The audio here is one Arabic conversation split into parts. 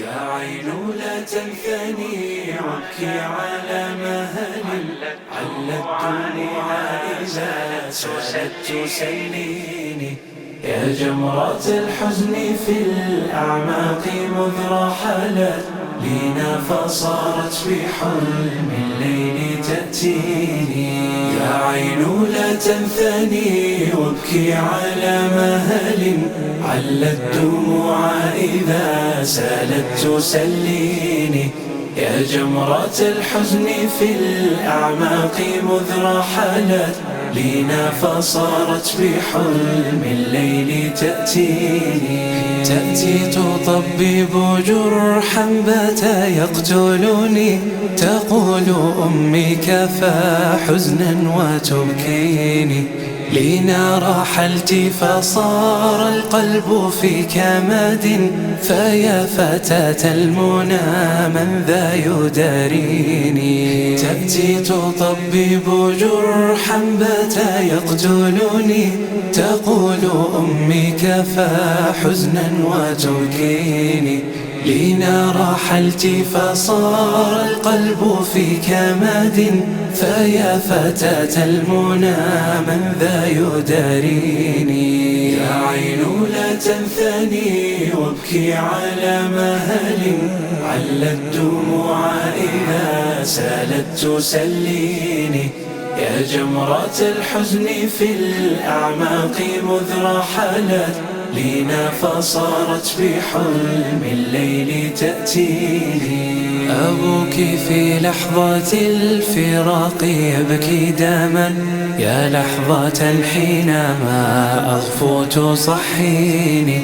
يا عين لا تنثني وابكي على مهل. عل الدموع إذا سالت تسليني يا جمرة الحزن في الأعماق مذ رحلت لينا فصارت بحلم الليل تأتيني. يا عين لا تنثني وابكي على مهل عل الدموع إذا سألت تسليني. يا جمرة الحزن في الأعماق مذ رحلت لينا فصارت بحلم الليل تأتيني. تأتي تطبب جرحا بات يقتلني. تقول أمي كفى حزنا وتبكيني. لينا رحلت فصار القلب في كمد فيا فتاة المنى من ذا يداريني. تأتي تطبب جرحا بات يقتلني. تقول أمي كفى حزنا وتبكيني. لينا رحلت فصار القلب في كمد فيا فتاة المنى من ذا يداريني. يا عين لا تنثني وابكي على مهل. عل الدموع إذا سالت تسليني. يا جمرة الحزن في الأعماق مذ رحلت لينا فصارت بحلم الليل تأتيني. أبوك في لحظة الفراق يبكي دما يا لحظة حينما أغفو تصحيني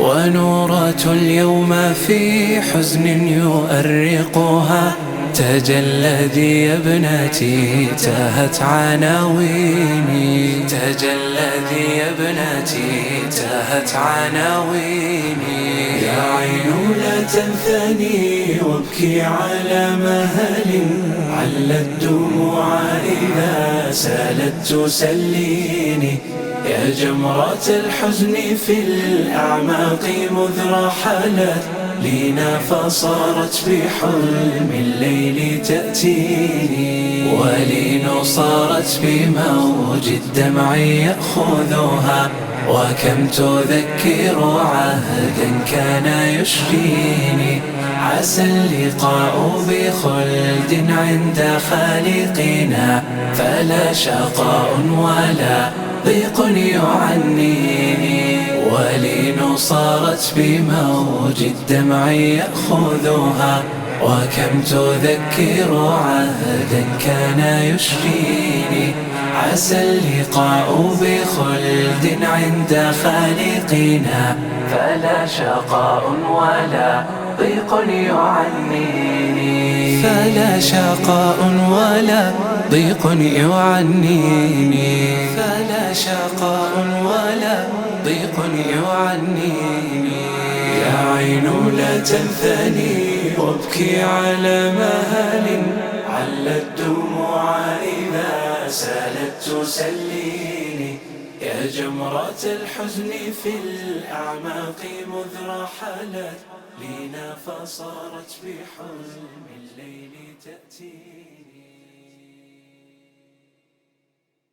ونورة اليوم في حزن يؤرقها. تجلدي يا ابنتي تاهت عناويني. تجلدي يا ابنتي تاهت عناويني. يا عين لا تنثني وابكي على مهل. عل الدموع إذا سالت تسليني. يا جمرة الحزن في الأعماق مذ رحلت لينا فصارت بحلم الليل تأتيني. ولين صارت بموج الدمع يأخذها. وكم تذكر عهدا كان يشفيني. عسى اللقاء بخلد عند خالقنا. فلا شقاء ولا ضيق يعنيني. ولين صارت بموج الدمع يأخذها وكم تذكر عهدا كان يشفيني. عسى اللقاء بخلد عند خالقنا فلا شقاء ولا ضيق يعنيني. فلا شقاء ولا ضيق يعنيني. فلا شقاء ضيق يعنيني. يا عين لا تنثني وابكي على مهل. عل الدموع إذا سالت تسليني. يا جمرة الحزن في الأعماق مذ رحلت لينا فصارت بحلم الليل تأتي